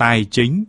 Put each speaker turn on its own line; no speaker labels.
tài chính.